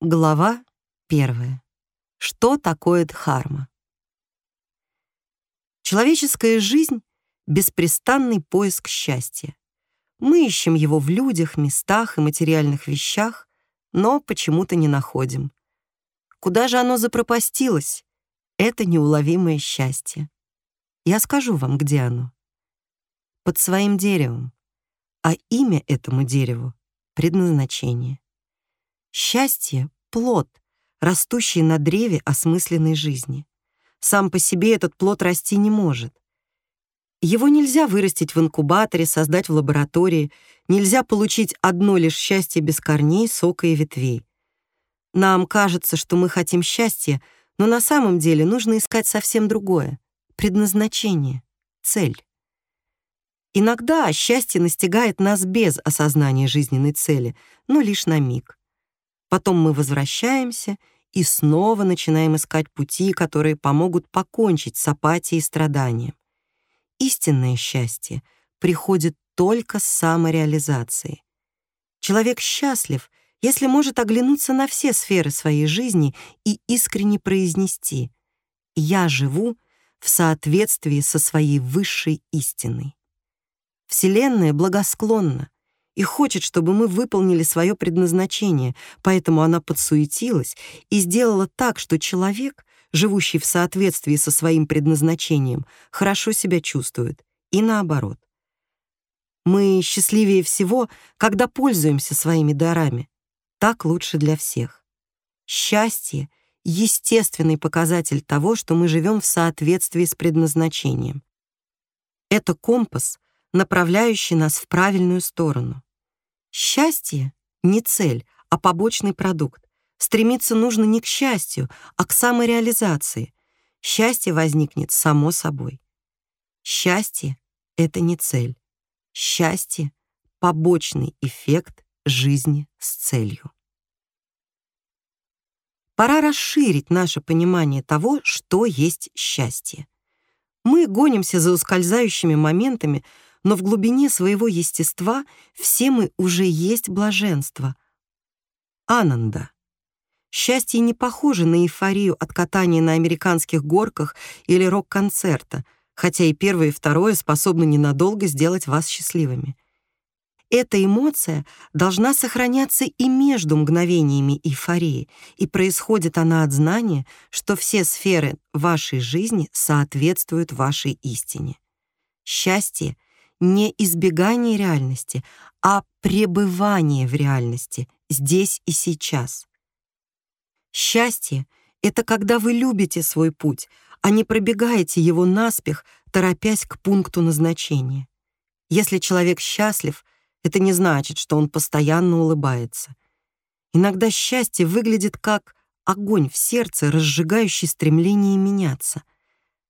Глава первая. Что такое дхарма? Человеческая жизнь — беспрестанный поиск счастья. Мы ищем его в людях, местах и материальных вещах, но почему-то не находим. Куда же оно запропастилось? Это неуловимое счастье. Я скажу вам, где оно. Под своим деревом. А имя этому дереву — предназначение. Счастье — плод, растущий на древе осмысленной жизни. Сам по себе этот плод расти не может. Его нельзя вырастить в инкубаторе, создать в лаборатории, нельзя получить одно лишь счастье без корней, сока и ветвей. Нам кажется, что мы хотим счастья, но на самом деле нужно искать совсем другое — предназначение, цель. Иногда счастье настигает нас без осознания жизненной цели, но лишь на миг. Потом мы возвращаемся и снова начинаем искать пути, которые помогут покончить с апатией и страданием. Истинное счастье приходит только с самореализацией. Человек счастлив, если может оглянуться на все сферы своей жизни и искренне произнести «Я живу в соответствии со своей высшей истиной». Вселенная благосклонна, и хочет, чтобы мы выполнили свое предназначение, поэтому она подсуетилась и сделала так, что человек, живущий в соответствии со своим предназначением, хорошо себя чувствует, и наоборот. Мы счастливее всего, когда пользуемся своими дарами. Так лучше для всех. Счастье — естественный показатель того, что мы живем в соответствии с предназначением. Это компас, направляющий нас в правильную сторону. Счастье — не цель, а побочный продукт. Стремиться нужно не к счастью, а к самореализации. Счастье возникнет само собой. Счастье — это не цель. Счастье — побочный эффект жизни с целью. Пора расширить наше понимание того, что есть счастье. Мы гонимся за ускользающими моментами, но в глубине своего естества все мы уже есть блаженство. Ананда. Счастье не похоже на эйфорию от катания на американских горках или рок-концерта, хотя и первое и второе способны ненадолго сделать вас счастливыми. Эта эмоция должна сохраняться и между мгновениями эйфории, и происходит она от знания, что все сферы вашей жизни соответствуют вашей истине. Счастье — не избегание реальности, а пребывание в реальности, здесь и сейчас. Счастье — это когда вы любите свой путь, а не пробегаете его наспех, торопясь к пункту назначения. Если человек счастлив, это не значит, что он постоянно улыбается. Иногда счастье выглядит как огонь в сердце, разжигающий стремление меняться —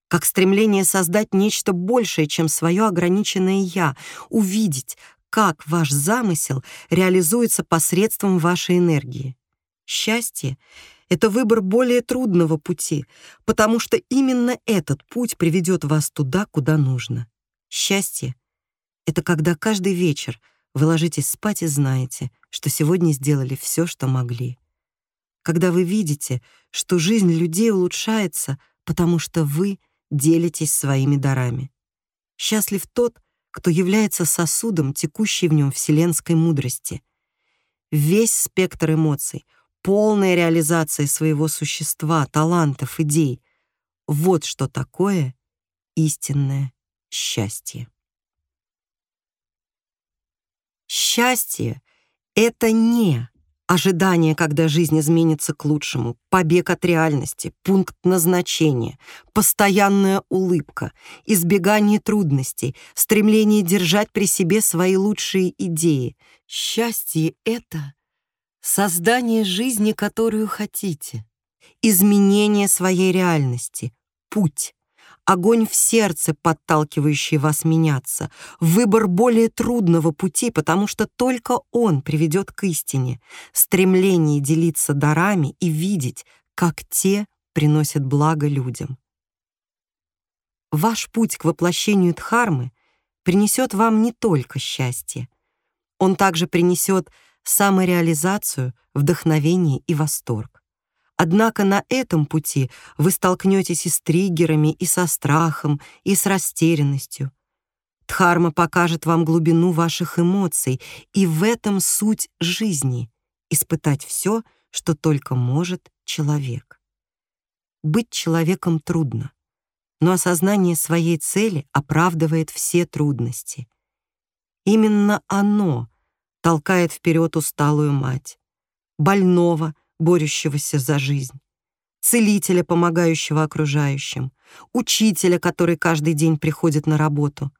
как стремление создать нечто большее, чем свое ограниченное «я», увидеть, как ваш замысел реализуется посредством вашей энергии. Счастье — это выбор более трудного пути, потому что именно этот путь приведет вас туда, куда нужно. Счастье — это когда каждый вечер вы ложитесь спать и знаете, что сегодня сделали все, что могли. Когда вы видите, что жизнь людей улучшается, потому что вы делитесь своими дарами. Счастлив тот, кто является сосудом, текущей в нем вселенской мудрости. Весь спектр эмоций, полная реализация своего существа, талантов, идей — вот что такое истинное счастье. Счастье — это не Ожидание, когда жизнь изменится к лучшему, побег от реальности, пункт назначения, постоянная улыбка, избегание трудностей, стремление держать при себе свои лучшие идеи. Счастье — это создание жизни, которую хотите, изменение своей реальности, путь огонь в сердце, подталкивающий вас меняться, выбор более трудного пути, потому что только он приведет к истине, стремление делиться дарами и видеть, как те приносят благо людям. Ваш путь к воплощению Дхармы принесет вам не только счастье. Он также принесет самореализацию, вдохновение и восторг. Однако на этом пути вы столкнетесь и с триггерами, и со страхом, и с растерянностью. Дхарма покажет вам глубину ваших эмоций, и в этом суть жизни — испытать все, что только может человек. Быть человеком трудно, но осознание своей цели оправдывает все трудности. Именно оно толкает вперед усталую мать, больного, борющегося за жизнь, целителя, помогающего окружающим, учителя, который каждый день приходит на работу.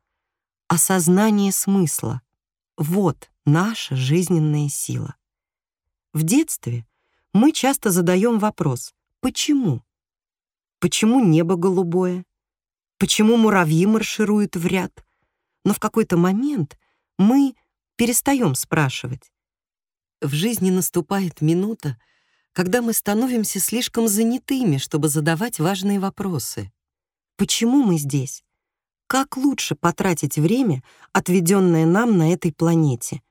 Осознание смысла — вот наша жизненная сила. В детстве мы часто задаем вопрос «почему?». Почему небо голубое? Почему муравьи маршируют в ряд? Но в какой-то момент мы перестаем спрашивать. В жизни наступает минута, когда мы становимся слишком занятыми, чтобы задавать важные вопросы. Почему мы здесь? Как лучше потратить время, отведенное нам на этой планете?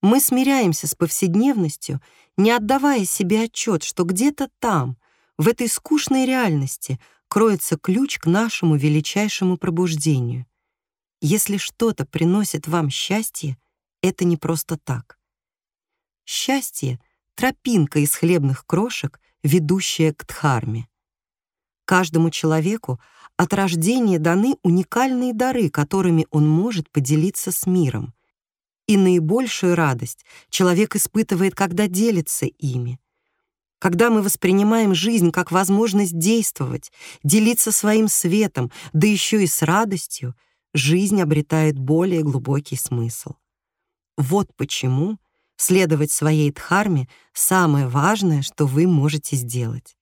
Мы смиряемся с повседневностью, не отдавая себе отчет, что где-то там, в этой скучной реальности, кроется ключ к нашему величайшему пробуждению. Если что-то приносит вам счастье, это не просто так. Счастье — тропинка из хлебных крошек, ведущая к Дхарме. Каждому человеку от рождения даны уникальные дары, которыми он может поделиться с миром. И наибольшую радость человек испытывает, когда делится ими. Когда мы воспринимаем жизнь как возможность действовать, делиться своим светом, да еще и с радостью, жизнь обретает более глубокий смысл. Вот почему следовать своей дхарме — самое важное, что вы можете сделать.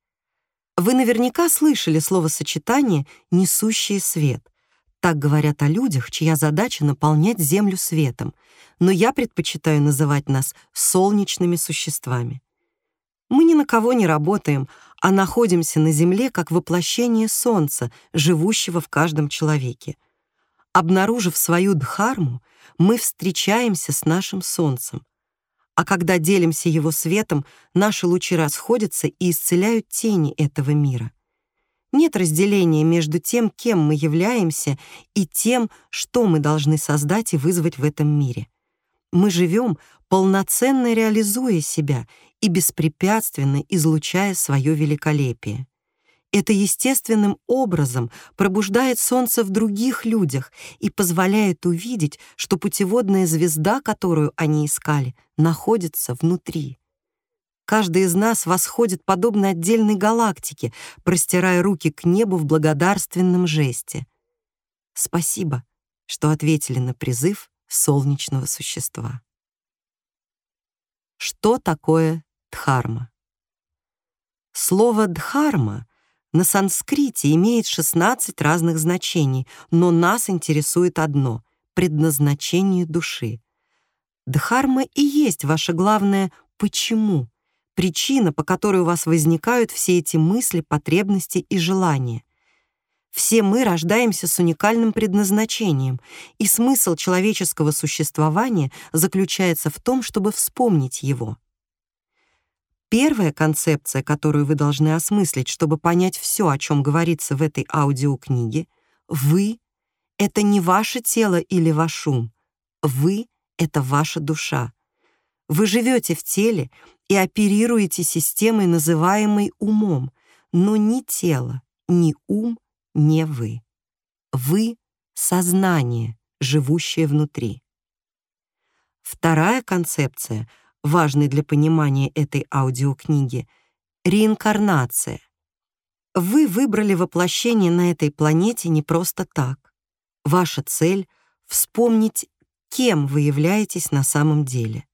Вы наверняка слышали словосочетание «несущий свет». Так говорят о людях, чья задача — наполнять Землю светом, но я предпочитаю называть нас солнечными существами. Мы ни на кого не работаем, а находимся на Земле как воплощение Солнца, живущего в каждом человеке. Обнаружив свою дхарму, мы встречаемся с нашим Солнцем. А когда делимся его светом, наши лучи расходятся и исцеляют тени этого мира. Нет разделения между тем, кем мы являемся, и тем, что мы должны создать и вызвать в этом мире. Мы живем, полноценно реализуя себя и беспрепятственно излучая свое великолепие. Это естественным образом пробуждает солнце в других людях и позволяет увидеть, что путеводная звезда, которую они искали, находится внутри. Каждый из нас восходит подобно отдельной галактике, простирая руки к небу в благодарственном жесте. Спасибо, что ответили на призыв солнечного существа. Что такое дхарма? Слово «дхарма» на санскрите имеет 16 разных значений, но нас интересует одно — предназначение души. Дхарма и есть ваше главное «почему», причина, по которой у вас возникают все эти мысли, потребности и желания. Все мы рождаемся с уникальным предназначением, и смысл человеческого существования заключается в том, чтобы вспомнить его. Первая концепция, которую вы должны осмыслить, чтобы понять все, о чем говорится в этой аудиокниге, вы — это не ваше тело или ваш ум. Вы — это ваша душа. Вы живете в теле и оперируете системой, называемой умом, но ни тело, ни ум не вы. Вы — сознание, живущее внутри. Вторая концепция — важный для понимания этой аудиокниги, реинкарнация. Вы выбрали воплощение на этой планете не просто так. Ваша цель — вспомнить, кем вы являетесь на самом деле.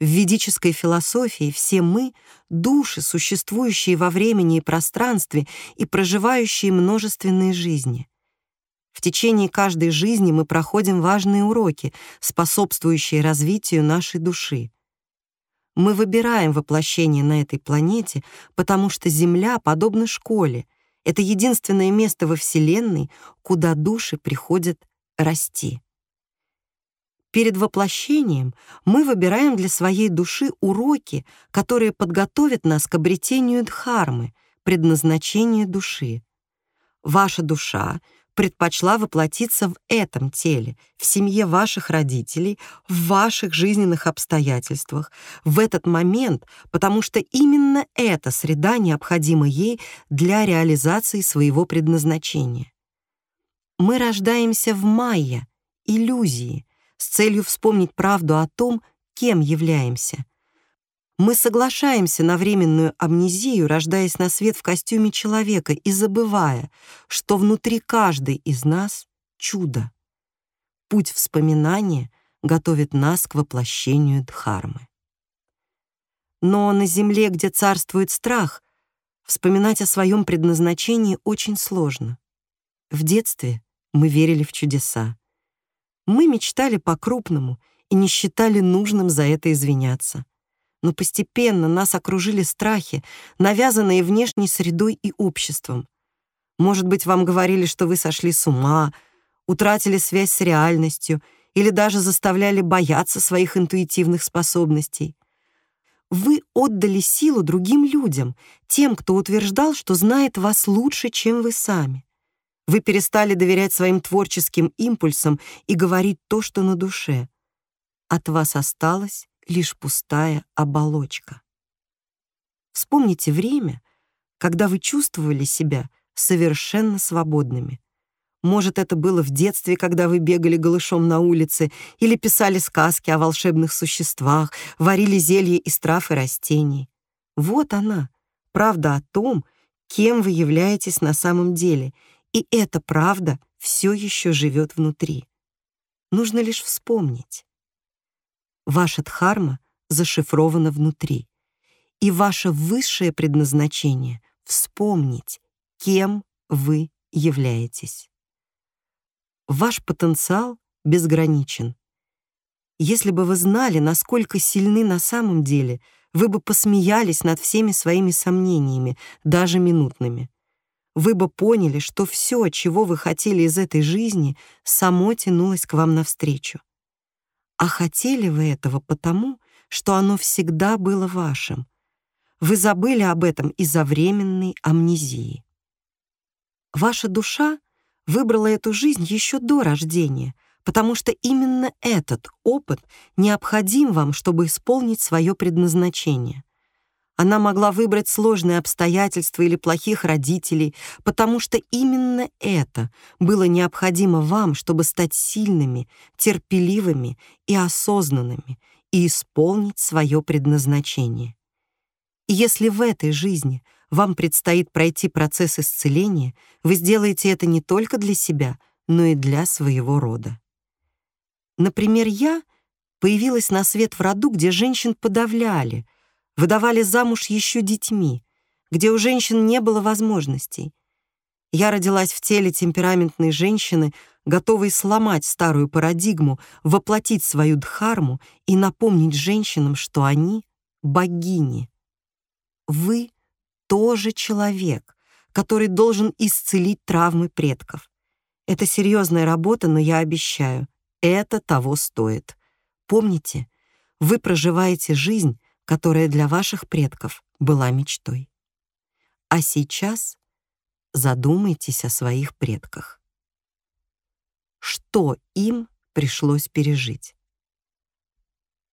В ведической философии все мы — души, существующие во времени и пространстве и проживающие множественные жизни. В течение каждой жизни мы проходим важные уроки, способствующие развитию нашей души. Мы выбираем воплощение на этой планете, потому что Земля подобна школе. Это единственное место во Вселенной, куда души приходят расти. Перед воплощением мы выбираем для своей души уроки, которые подготовят нас к обретению дхармы, предназначению души. Ваша душа предпочла воплотиться в этом теле, в семье ваших родителей, в ваших жизненных обстоятельствах, в этот момент, потому что именно эта среда необходима ей для реализации своего предназначения. Мы рождаемся в майя, иллюзии, с целью вспомнить правду о том, кем являемся — мы соглашаемся на временную амнезию, рождаясь на свет в костюме человека и забывая, что внутри каждой из нас чудо. Путь вспоминания готовит нас к воплощению Дхармы. Но на земле, где царствует страх, вспоминать о своем предназначении очень сложно. В детстве мы верили в чудеса. Мы мечтали по-крупному и не считали нужным за это извиняться но постепенно нас окружили страхи, навязанные внешней средой и обществом. Может быть, вам говорили, что вы сошли с ума, утратили связь с реальностью или даже заставляли бояться своих интуитивных способностей. Вы отдали силу другим людям, тем, кто утверждал, что знает вас лучше, чем вы сами. Вы перестали доверять своим творческим импульсам и говорить то, что на душе. От вас осталось лишь пустая оболочка. Вспомните время, когда вы чувствовали себя совершенно свободными. Может, это было в детстве, когда вы бегали голышом на улице или писали сказки о волшебных существах, варили зелья из трав и растений. Вот она, правда о том, кем вы являетесь на самом деле, и эта правда все еще живет внутри. Нужно лишь вспомнить. Ваша дхарма зашифрована внутри. И ваше высшее предназначение — вспомнить, кем вы являетесь. Ваш потенциал безграничен. Если бы вы знали, насколько сильны на самом деле, вы бы посмеялись над всеми своими сомнениями, даже минутными. Вы бы поняли, что все, чего вы хотели из этой жизни, само тянулось к вам навстречу. А хотели вы этого потому, что оно всегда было вашим. Вы забыли об этом из-за временной амнезии. Ваша душа выбрала эту жизнь еще до рождения, потому что именно этот опыт необходим вам, чтобы исполнить свое предназначение. Она могла выбрать сложные обстоятельства или плохих родителей, потому что именно это было необходимо вам, чтобы стать сильными, терпеливыми и осознанными и исполнить свое предназначение. И если в этой жизни вам предстоит пройти процесс исцеления, вы сделаете это не только для себя, но и для своего рода. Например, я появилась на свет в роду, где женщин подавляли — выдавали замуж еще детьми, где у женщин не было возможностей. Я родилась в теле темпераментной женщины, готовой сломать старую парадигму, воплотить свою дхарму и напомнить женщинам, что они — богини. Вы тоже человек, который должен исцелить травмы предков. Это серьезная работа, но я обещаю, это того стоит. Помните, вы проживаете жизнь, которая для ваших предков была мечтой. А сейчас задумайтесь о своих предках. Что им пришлось пережить?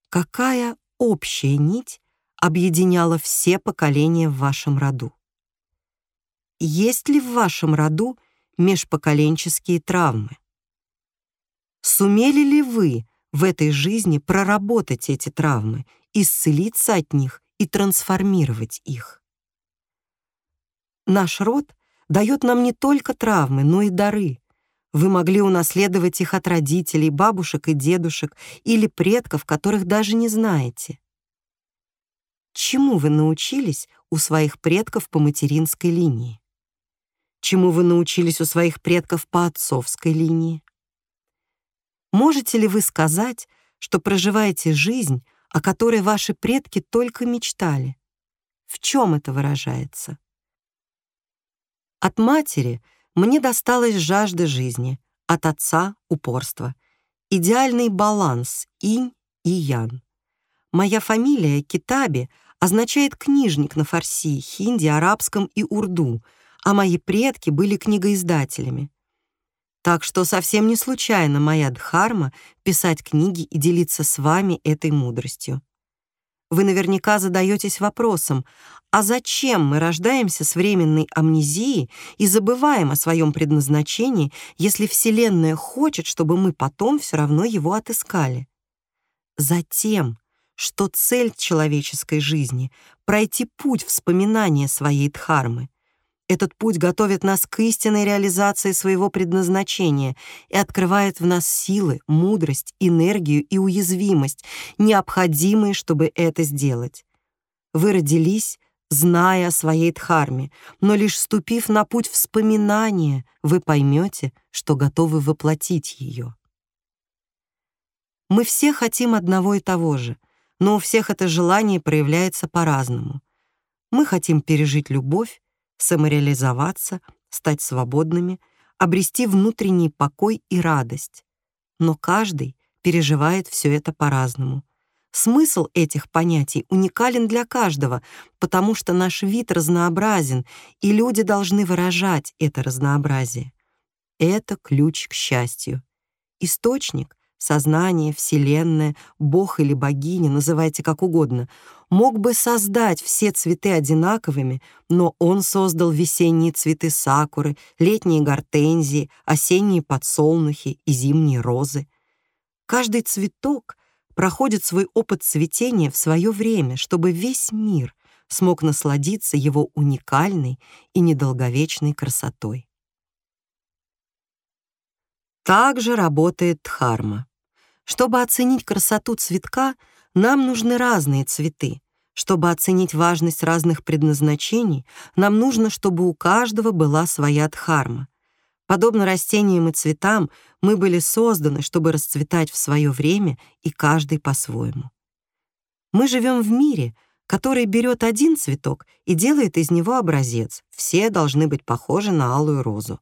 Какая общая нить объединяла все поколения в вашем роду? Есть ли в вашем роду межпоколенческие травмы? Сумели ли вы в этой жизни проработать эти травмы исцелиться от них и трансформировать их. Наш род дает нам не только травмы, но и дары. Вы могли унаследовать их от родителей, бабушек и дедушек или предков, которых даже не знаете. Чему вы научились у своих предков по материнской линии? Чему вы научились у своих предков по отцовской линии? Можете ли вы сказать, что проживаете жизнь, о которой ваши предки только мечтали. В чем это выражается? От матери мне досталась жажда жизни, от отца — упорство. идеальный баланс инь и ян. Моя фамилия Китаби означает книжник на фарси, хинди, арабском и урду, а мои предки были книгоиздателями. Так что совсем не случайно моя дхарма писать книги и делиться с вами этой мудростью. Вы наверняка задаетесь вопросом, а зачем мы рождаемся с временной амнезией и забываем о своем предназначении, если Вселенная хочет, чтобы мы потом все равно его отыскали? Затем, что цель человеческой жизни — пройти путь вспоминания своей дхармы, этот путь готовит нас к истинной реализации своего предназначения и открывает в нас силы, мудрость, энергию и уязвимость, необходимые, чтобы это сделать. Вы родились, зная о своей дхарме, но лишь ступив на путь вспоминания, вы поймете, что готовы воплотить ее. Мы все хотим одного и того же, но у всех это желание проявляется по-разному. Мы хотим пережить любовь, самореализоваться, стать свободными, обрести внутренний покой и радость. Но каждый переживает все это по-разному. Смысл этих понятий уникален для каждого, потому что наш вид разнообразен, и люди должны выражать это разнообразие. Это ключ к счастью. Источник сознание, Вселенная, Бог или богиня, называйте как угодно, мог бы создать все цветы одинаковыми, но он создал весенние цветы сакуры, летние гортензии, осенние подсолнухи и зимние розы. Каждый цветок проходит свой опыт цветения в свое время, чтобы весь мир смог насладиться его уникальной и недолговечной красотой. Так же работает дхарма. Чтобы оценить красоту цветка, нам нужны разные цветы. Чтобы оценить важность разных предназначений, нам нужно, чтобы у каждого была своя дхарма. Подобно растениям и цветам, мы были созданы, чтобы расцветать в свое время, и каждый по-своему. Мы живем в мире, который берет один цветок и делает из него образец. Все должны быть похожи на алую розу.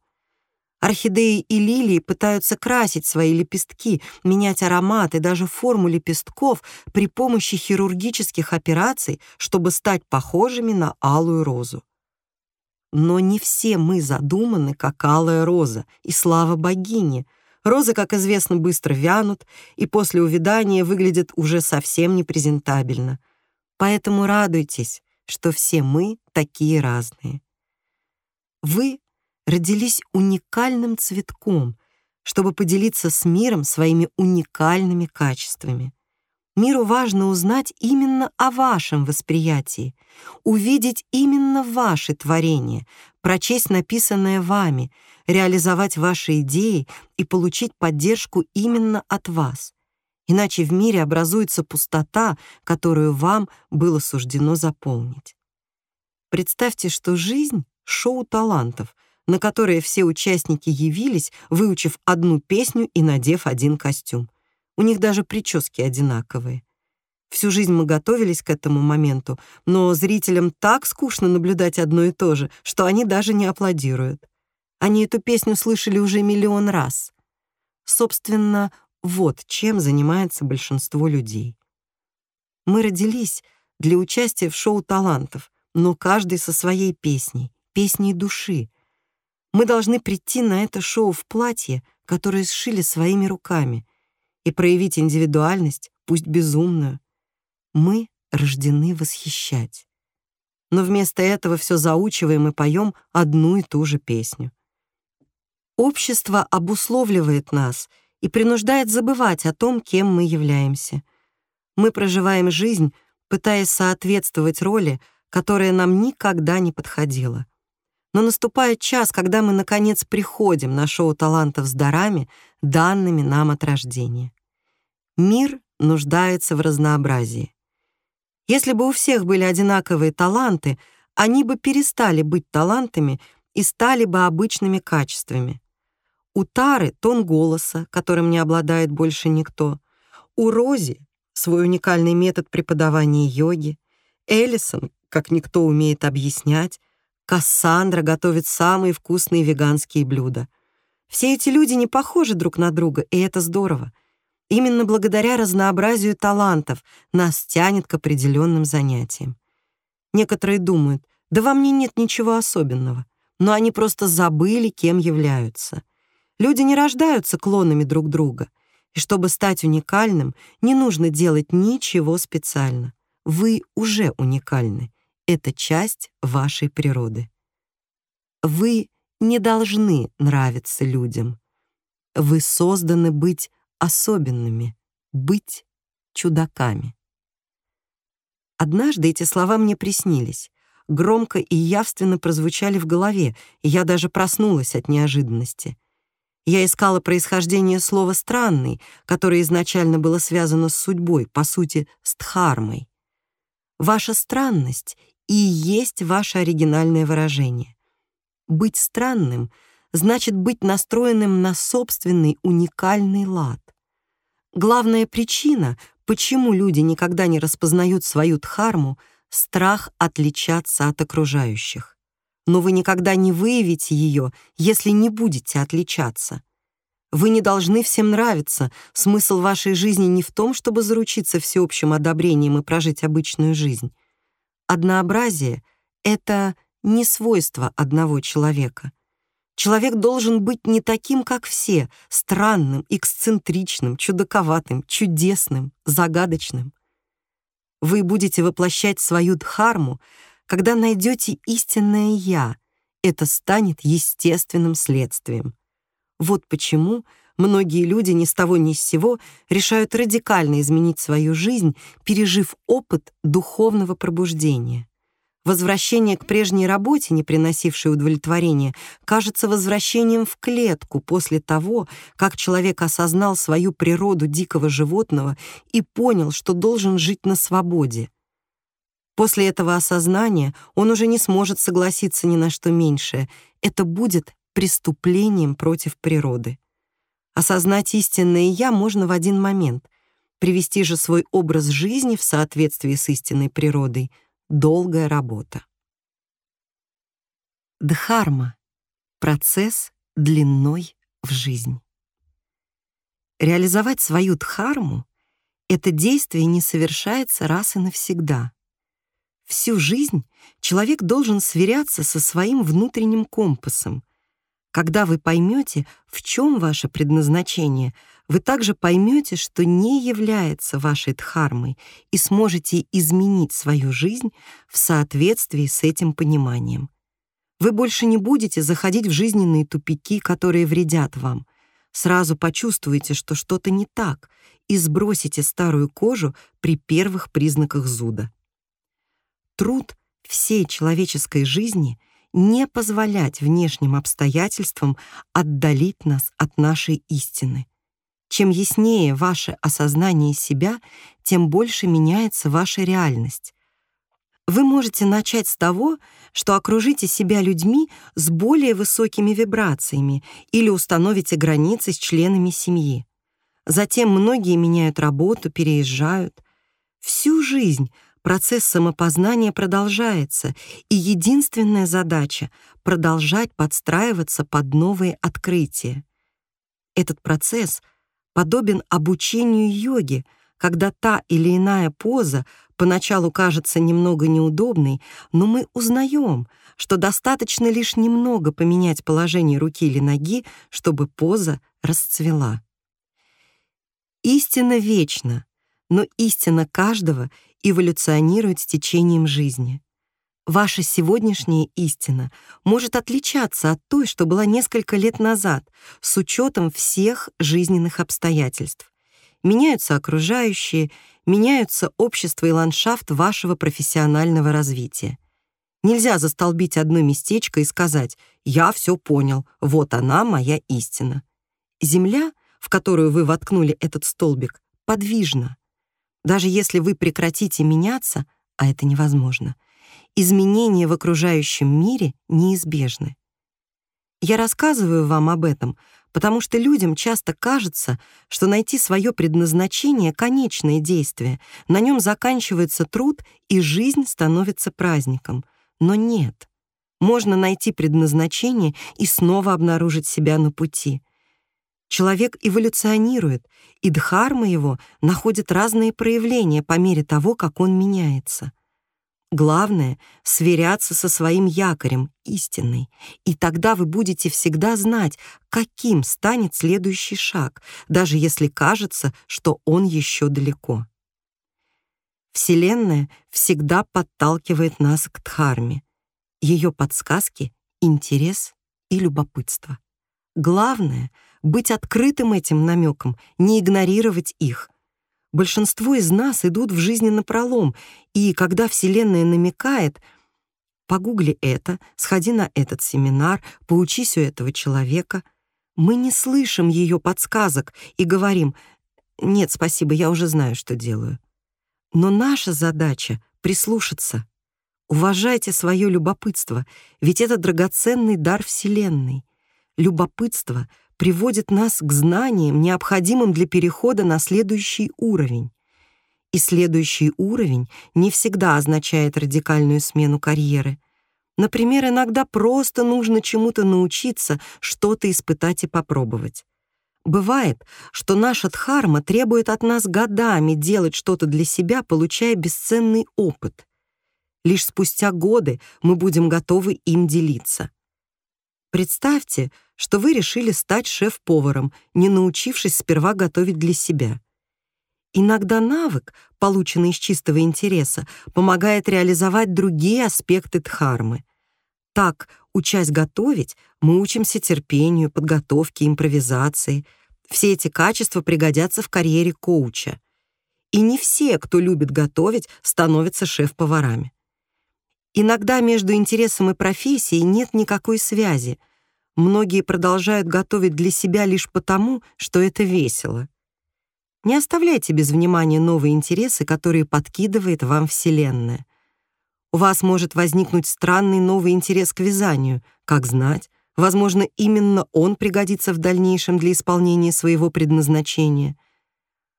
Орхидеи и лилии пытаются красить свои лепестки, менять аромат и даже форму лепестков при помощи хирургических операций, чтобы стать похожими на алую розу. Но не все мы задуманы, как алая роза, и слава богине. Розы, как известно, быстро вянут и после увядания выглядят уже совсем непрезентабельно. Поэтому радуйтесь, что все мы такие разные. Вы родились уникальным цветком, чтобы поделиться с миром своими уникальными качествами. Миру важно узнать именно о вашем восприятии, увидеть именно ваши творения, прочесть написанное вами, реализовать ваши идеи и получить поддержку именно от вас. Иначе в мире образуется пустота, которую вам было суждено заполнить. Представьте, что жизнь — шоу талантов, на которое все участники явились, выучив одну песню и надев один костюм. У них даже прически одинаковые. Всю жизнь мы готовились к этому моменту, но зрителям так скучно наблюдать одно и то же, что они даже не аплодируют. Они эту песню слышали уже миллион раз. Собственно, вот чем занимается большинство людей. Мы родились для участия в шоу талантов, но каждый со своей песней, песней души, мы должны прийти на это шоу в платье, которое сшили своими руками, и проявить индивидуальность, пусть безумную. Мы рождены восхищать. Но вместо этого все заучиваем и поем одну и ту же песню. Общество обусловливает нас и принуждает забывать о том, кем мы являемся. Мы проживаем жизнь, пытаясь соответствовать роли, которая нам никогда не подходила. Но наступает час, когда мы, наконец, приходим на шоу талантов с дарами, данными нам от рождения. Мир нуждается в разнообразии. Если бы у всех были одинаковые таланты, они бы перестали быть талантами и стали бы обычными качествами. У Тары тон голоса, которым не обладает больше никто. У Рози свой уникальный метод преподавания йоги. Эллисон, как никто умеет объяснять, Кассандра готовит самые вкусные веганские блюда. Все эти люди не похожи друг на друга, и это здорово. Именно благодаря разнообразию талантов нас тянет к определенным занятиям. Некоторые думают, да во мне нет ничего особенного, но они просто забыли, кем являются. Люди не рождаются клонами друг друга, и чтобы стать уникальным, не нужно делать ничего специально. Вы уже уникальны. Это часть вашей природы. Вы не должны нравиться людям. Вы созданы быть особенными, быть чудаками. Однажды эти слова мне приснились, громко и явственно прозвучали в голове, и я даже проснулась от неожиданности. Я искала происхождение слова «странный», которое изначально было связано с судьбой, по сути, с дхармой. Ваша странность и есть ваше оригинальное выражение. Быть странным значит быть настроенным на собственный уникальный лад. Главная причина, почему люди никогда не распознают свою дхарму, страх отличаться от окружающих. Но вы никогда не выявите ее, если не будете отличаться. Вы не должны всем нравиться. Смысл вашей жизни не в том, чтобы заручиться всеобщим одобрением и прожить обычную жизнь. Однообразие — это не свойство одного человека — Человек должен быть не таким, как все, странным, эксцентричным, чудаковатым, чудесным, загадочным. Вы будете воплощать свою дхарму, когда найдете истинное «я». Это станет естественным следствием. Вот почему многие люди ни с того ни с сего решают радикально изменить свою жизнь, пережив опыт духовного пробуждения. Возвращение к прежней работе, не приносившей удовлетворения, кажется возвращением в клетку после того, как человек осознал свою природу дикого животного и понял, что должен жить на свободе. После этого осознания он уже не сможет согласиться ни на что меньшее. Это будет преступлением против природы. Осознать истинное «я» можно в один момент. Привести же свой образ жизни в соответствии с истинной природой — долгая работа. Дхарма — процесс длиной в жизнь. Реализовать свою дхарму — это действие не совершается раз и навсегда. Всю жизнь человек должен сверяться со своим внутренним компасом. Когда вы поймете, в чем ваше предназначение — вы также поймете, что не является вашей дхармой и сможете изменить свою жизнь в соответствии с этим пониманием. Вы больше не будете заходить в жизненные тупики, которые вредят вам. Сразу почувствуете, что что-то не так, и сбросите старую кожу при первых признаках зуда. Труд всей человеческой жизни — не позволять внешним обстоятельствам отдалить нас от нашей истины. Чем яснее ваше осознание себя, тем больше меняется ваша реальность. Вы можете начать с того, что окружите себя людьми с более высокими вибрациями или установите границы с членами семьи. Затем многие меняют работу, переезжают. Всю жизнь процесс самопознания продолжается, и единственная задача — продолжать подстраиваться под новые открытия. Этот процесс — подобен обучению йоги, когда та или иная поза поначалу кажется немного неудобной, но мы узнаем, что достаточно лишь немного поменять положение руки или ноги, чтобы поза расцвела. Истина вечна, но истина каждого эволюционирует с течением жизни. Ваша сегодняшняя истина может отличаться от той, что была несколько лет назад, с учетом всех жизненных обстоятельств. Меняются окружающие, меняются общество и ландшафт вашего профессионального развития. Нельзя застолбить одно местечко и сказать «я все понял, вот она моя истина». Земля, в которую вы воткнули этот столбик, подвижна. Даже если вы прекратите меняться, а это невозможно — изменения в окружающем мире неизбежны. Я рассказываю вам об этом, потому что людям часто кажется, что найти свое предназначение — конечное действие, на нем заканчивается труд, и жизнь становится праздником. Но нет. Можно найти предназначение и снова обнаружить себя на пути. Человек эволюционирует, и дхарма его находит разные проявления по мере того, как он меняется. Главное — сверяться со своим якорем, истинной, и тогда вы будете всегда знать, каким станет следующий шаг, даже если кажется, что он еще далеко. Вселенная всегда подталкивает нас к дхарме. Ее подсказки — интерес и любопытство. Главное — быть открытым этим намекам, не игнорировать их. Большинство из нас идут в жизни напролом, и когда Вселенная намекает «погугли это, сходи на этот семинар, поучись у этого человека», мы не слышим ее подсказок и говорим «нет, спасибо, я уже знаю, что делаю». Но наша задача — прислушаться. Уважайте свое любопытство, ведь это драгоценный дар Вселенной. Любопытство — приводит нас к знаниям, необходимым для перехода на следующий уровень. И следующий уровень не всегда означает радикальную смену карьеры. Например, иногда просто нужно чему-то научиться, что-то испытать и попробовать. Бывает, что наша дхарма требует от нас годами делать что-то для себя, получая бесценный опыт. Лишь спустя годы мы будем готовы им делиться. Представьте, что вы решили стать шеф-поваром, не научившись сперва готовить для себя. Иногда навык, полученный из чистого интереса, помогает реализовать другие аспекты дхармы. Так, учась готовить, мы учимся терпению, подготовке, импровизации. Все эти качества пригодятся в карьере коуча. И не все, кто любит готовить, становятся шеф-поварами. Иногда между интересом и профессией нет никакой связи — Многие продолжают готовить для себя лишь потому, что это весело. Не оставляйте без внимания новые интересы, которые подкидывает вам Вселенная. У вас может возникнуть странный новый интерес к вязанию. Как знать, возможно, именно он пригодится в дальнейшем для исполнения своего предназначения.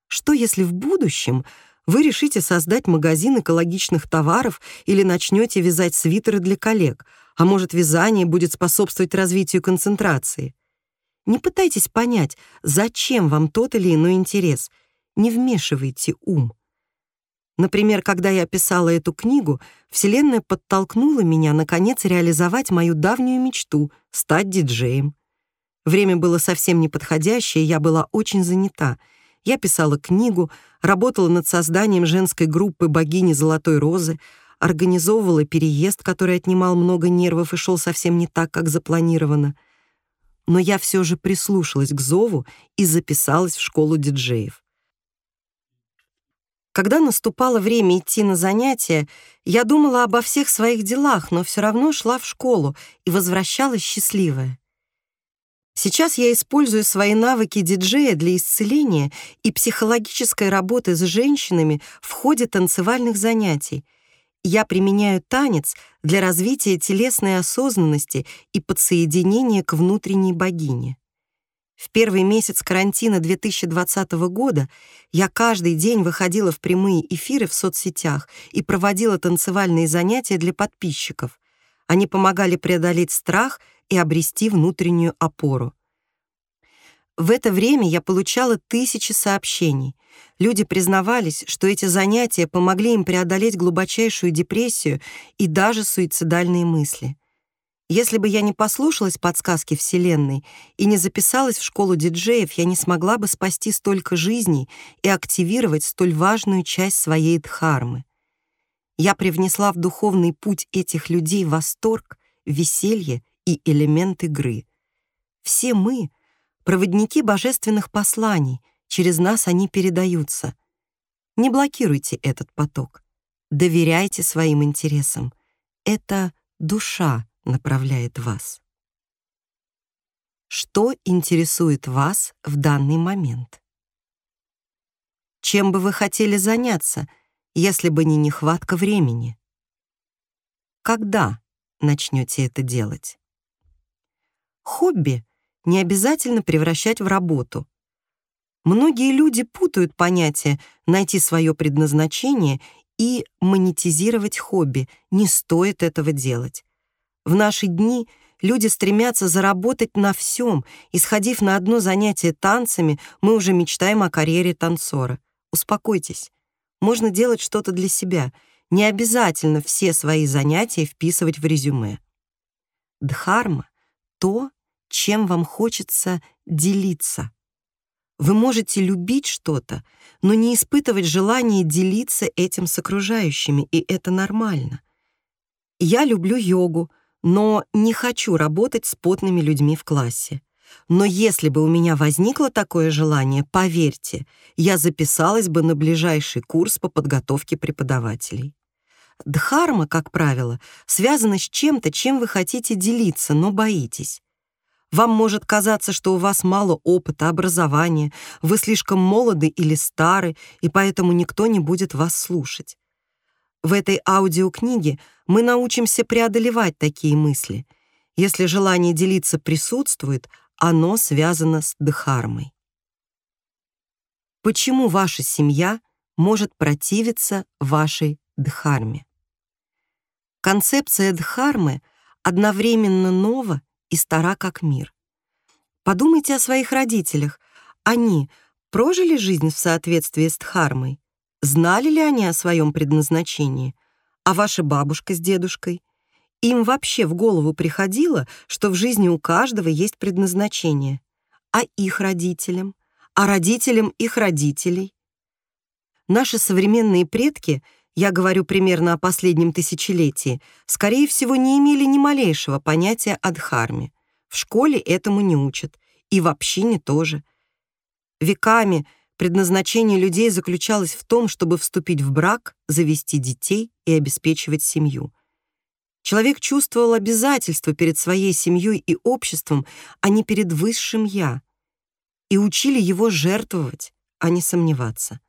Что если в будущем вы решите создать магазин экологичных товаров или начнете вязать свитеры для коллег — а может, вязание будет способствовать развитию концентрации. Не пытайтесь понять, зачем вам тот или иной интерес. Не вмешивайте ум. Например, когда я писала эту книгу, Вселенная подтолкнула меня, наконец, реализовать мою давнюю мечту — стать диджеем. Время было совсем неподходящее, я была очень занята. Я писала книгу, работала над созданием женской группы «Богини Золотой Розы», организовывала переезд, который отнимал много нервов и шел совсем не так, как запланировано. Но я все же прислушалась к зову и записалась в школу диджеев. Когда наступало время идти на занятия, я думала обо всех своих делах, но все равно шла в школу и возвращалась счастливая. Сейчас я использую свои навыки диджея для исцеления и психологической работы с женщинами в ходе танцевальных занятий, я применяю танец для развития телесной осознанности и подсоединения к внутренней богине. В первый месяц карантина 2020 года я каждый день выходила в прямые эфиры в соцсетях и проводила танцевальные занятия для подписчиков. Они помогали преодолеть страх и обрести внутреннюю опору. В это время я получала тысячи сообщений. Люди признавались, что эти занятия помогли им преодолеть глубочайшую депрессию и даже суицидальные мысли. Если бы я не послушалась подсказки Вселенной и не записалась в школу диджеев, я не смогла бы спасти столько жизней и активировать столь важную часть своей дхармы. Я привнесла в духовный путь этих людей восторг, веселье и элемент игры. Все мы — проводники божественных посланий, через нас они передаются. Не блокируйте этот поток. Доверяйте своим интересам. Это душа направляет вас. Что интересует вас в данный момент? Чем бы вы хотели заняться, если бы не нехватка времени? Когда начнете это делать? Хобби не обязательно превращать в работу. Многие люди путают понятия «найти свое предназначение» и «монетизировать хобби». Не стоит этого делать. В наши дни Люди стремятся заработать на всем, и, сходив на одно занятие танцами, мы уже мечтаем о карьере танцора. Успокойтесь. Можно делать что-то для себя. Не обязательно все свои занятия вписывать в резюме. Дхарма — то, чем вам хочется делиться. Вы можете любить что-то, но не испытывать желание делиться этим с окружающими, и это нормально. Я люблю йогу, но не хочу работать с потными людьми в классе. Но если бы у меня возникло такое желание, поверьте, я записалась бы на ближайший курс по подготовке преподавателей. Дхарма, как правило, связана с чем-то, чем вы хотите делиться, но боитесь. Вам может казаться, что у вас мало опыта, образования, вы слишком молоды или стары, и поэтому никто не будет вас слушать. В этой аудиокниге мы научимся преодолевать такие мысли. Если желание делиться присутствует, оно связано с дхармой. Почему ваша семья может противиться вашей дхарме? Концепция дхармы одновременно нова и стара как мир. Подумайте о своих родителях. Они прожили жизнь в соответствии с дхармой? Знали ли они о своем предназначении? А ваша бабушка с дедушкой? Им вообще в голову приходило, что в жизни у каждого есть предназначение. А их родителям? А родителям их родителей? Наши современные предки, я говорю примерно о последнем тысячелетии, скорее всего, не имели ни малейшего понятия о дхарме. В школе этому не учат. И в общине тоже. Веками – Предназначение людей заключалось в том, чтобы вступить в брак, завести детей и обеспечивать семью. Человек чувствовал обязательства перед своей семьей и обществом, а не перед высшим «я», и учили его жертвовать, а не сомневаться.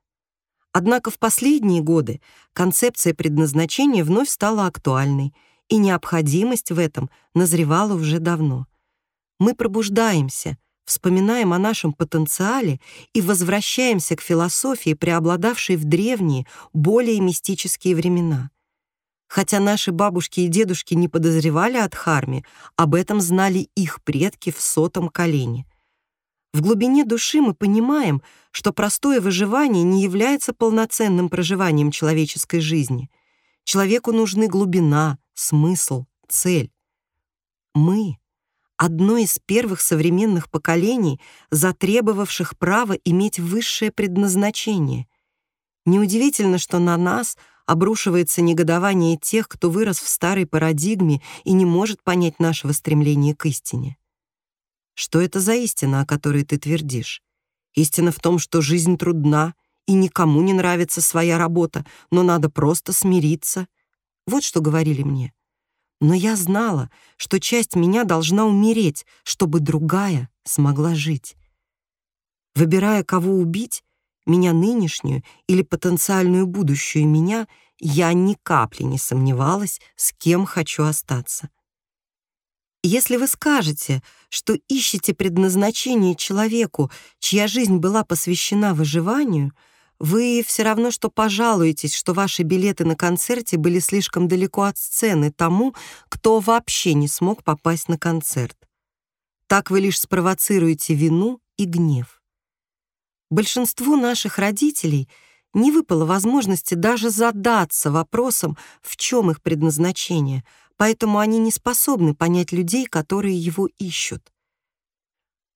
Однако в последние годы концепция предназначения вновь стала актуальной, и необходимость в этом назревала уже давно. Мы пробуждаемся — вспоминаем о нашем потенциале и возвращаемся к философии, преобладавшей в древние, более мистические времена. Хотя наши бабушки и дедушки не подозревали о Дхарме, об этом знали их предки в сотом колене. В глубине души мы понимаем, что простое выживание не является полноценным проживанием человеческой жизни. Человеку нужны глубина, смысл, цель. Мы одно из первых современных поколений, затребовавших право иметь высшее предназначение. Неудивительно, что на нас обрушивается негодование тех, кто вырос в старой парадигме и не может понять нашего стремления к истине. Что это за истина, о которой ты твердишь? Истина в том, что жизнь трудна, и никому не нравится своя работа, но надо просто смириться. Вот что говорили мне. Но я знала, что часть меня должна умереть, чтобы другая смогла жить. Выбирая, кого убить, меня нынешнюю или потенциальную будущую меня, я ни капли не сомневалась, с кем хочу остаться. Если вы скажете, что ищете предназначение человеку, чья жизнь была посвящена выживанию — вы все равно, что пожалуетесь, что ваши билеты на концерте были слишком далеко от сцены тому, кто вообще не смог попасть на концерт. Так вы лишь спровоцируете вину и гнев. Большинству наших родителей не выпало возможности даже задаться вопросом, в чем их предназначение, поэтому они не способны понять людей, которые его ищут.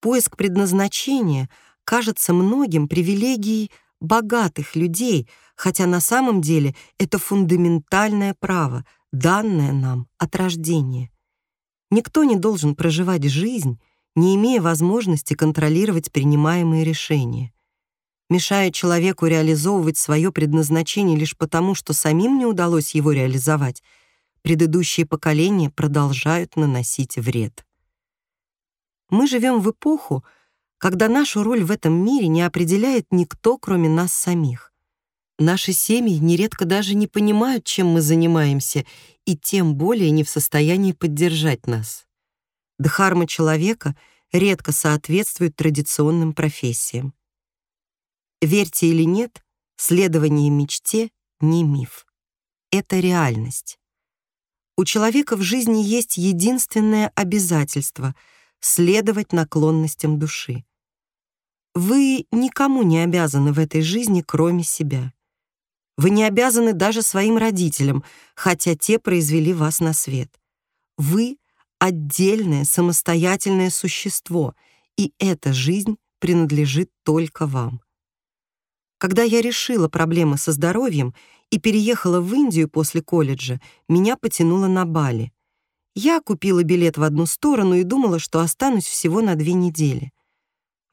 Поиск предназначения кажется многим привилегией богатых людей, хотя на самом деле это фундаментальное право, данное нам от рождения. Никто не должен проживать жизнь, не имея возможности контролировать принимаемые решения. Мешая человеку реализовывать свое предназначение лишь потому, что самим не удалось его реализовать, предыдущие поколения продолжают наносить вред. Мы живем в эпоху, когда нашу роль в этом мире не определяет никто, кроме нас самих. Наши семьи нередко даже не понимают, чем мы занимаемся, и тем более не в состоянии поддержать нас. Дхарма человека редко соответствует традиционным профессиям. Верьте или нет, следование мечте — не миф. Это реальность. У человека в жизни есть единственное обязательство — следовать наклонностям души. Вы никому не обязаны в этой жизни, кроме себя. Вы не обязаны даже своим родителям, хотя те произвели вас на свет. Вы — отдельное самостоятельное существо, и эта жизнь принадлежит только вам. Когда я решила проблемы со здоровьем и переехала в Индию после колледжа, меня потянуло на Бали. Я купила билет в одну сторону и думала, что останусь всего на две недели.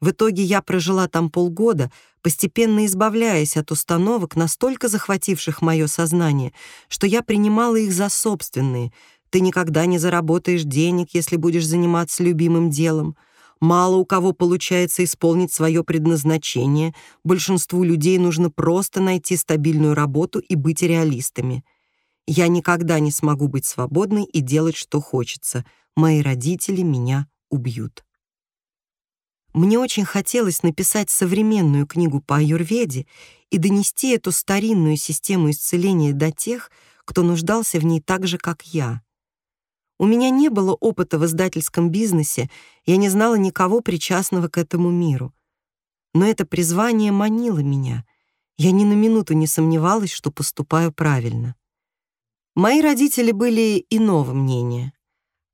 В итоге я прожила там полгода, постепенно избавляясь от установок, настолько захвативших мое сознание, что я принимала их за собственные. Ты никогда не заработаешь денег, если будешь заниматься любимым делом. Мало у кого получается исполнить свое предназначение. Большинству людей нужно просто найти стабильную работу и быть реалистами. Я никогда не смогу быть свободной и делать, что хочется. Мои родители меня убьют. Мне очень хотелось написать современную книгу по аюрведе и донести эту старинную систему исцеления до тех, кто нуждался в ней так же, как я. У меня не было опыта в издательском бизнесе, я не знала никого причастного к этому миру. Но это призвание манило меня. Я ни на минуту не сомневалась, что поступаю правильно. Мои родители были иного мнения.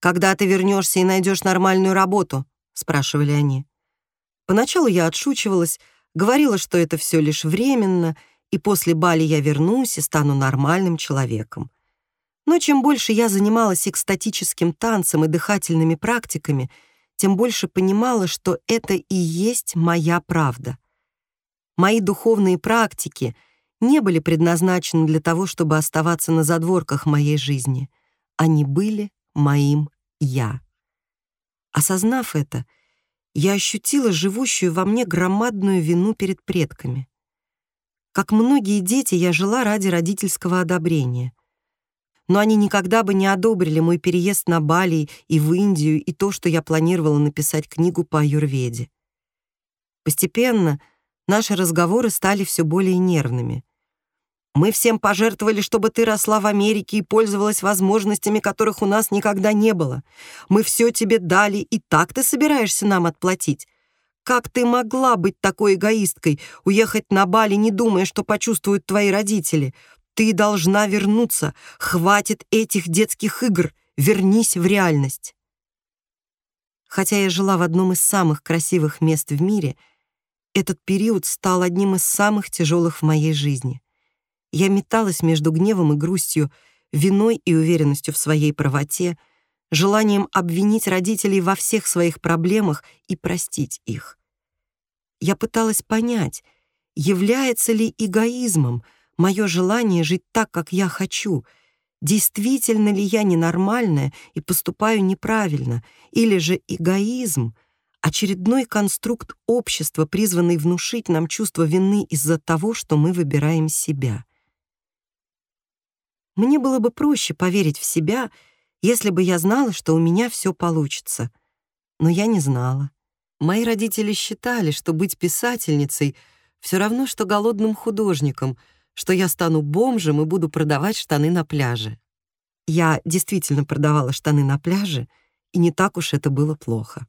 «Когда ты вернешься и найдешь нормальную работу?» — спрашивали они. Поначалу я отшучивалась, говорила, что это все лишь временно, и после Бали я вернусь и стану нормальным человеком. Но чем больше я занималась экстатическим танцем и дыхательными практиками, тем больше понимала, что это и есть моя правда. Мои духовные практики не были предназначены для того, чтобы оставаться на задворках моей жизни. Они были моим «я». Осознав это, я ощутила живущую во мне громадную вину перед предками. Как многие дети, я жила ради родительского одобрения — но они никогда бы не одобрили мой переезд на Бали и в Индию и то, что я планировала написать книгу по аюрведе. Постепенно наши разговоры стали все более нервными. Мы всем пожертвовали, чтобы ты росла в Америке и пользовалась возможностями, которых у нас никогда не было. Мы все тебе дали, и так ты собираешься нам отплатить. Как ты могла быть такой эгоисткой, уехать на Бали, не думая, что почувствуют твои родители? Ты должна вернуться. Хватит этих детских игр. Вернись в реальность. Хотя я жила в одном из самых красивых мест в мире, этот период стал одним из самых тяжелых в моей жизни. Я металась между гневом и грустью, виной и уверенностью в своей правоте, желанием обвинить родителей во всех своих проблемах и простить их. Я пыталась понять, является ли эгоизмом мое желание жить так, как я хочу, действительно ли я ненормальная и поступаю неправильно, или же эгоизм — очередной конструкт общества, призванный внушить нам чувство вины из-за того, что мы выбираем себя. Мне было бы проще поверить в себя, если бы я знала, что у меня все получится. Но я не знала. Мои родители считали, что быть писательницей — все равно, что голодным художником — что я стану бомжем и буду продавать штаны на пляже. Я действительно продавала штаны на пляже, и не так уж это было плохо.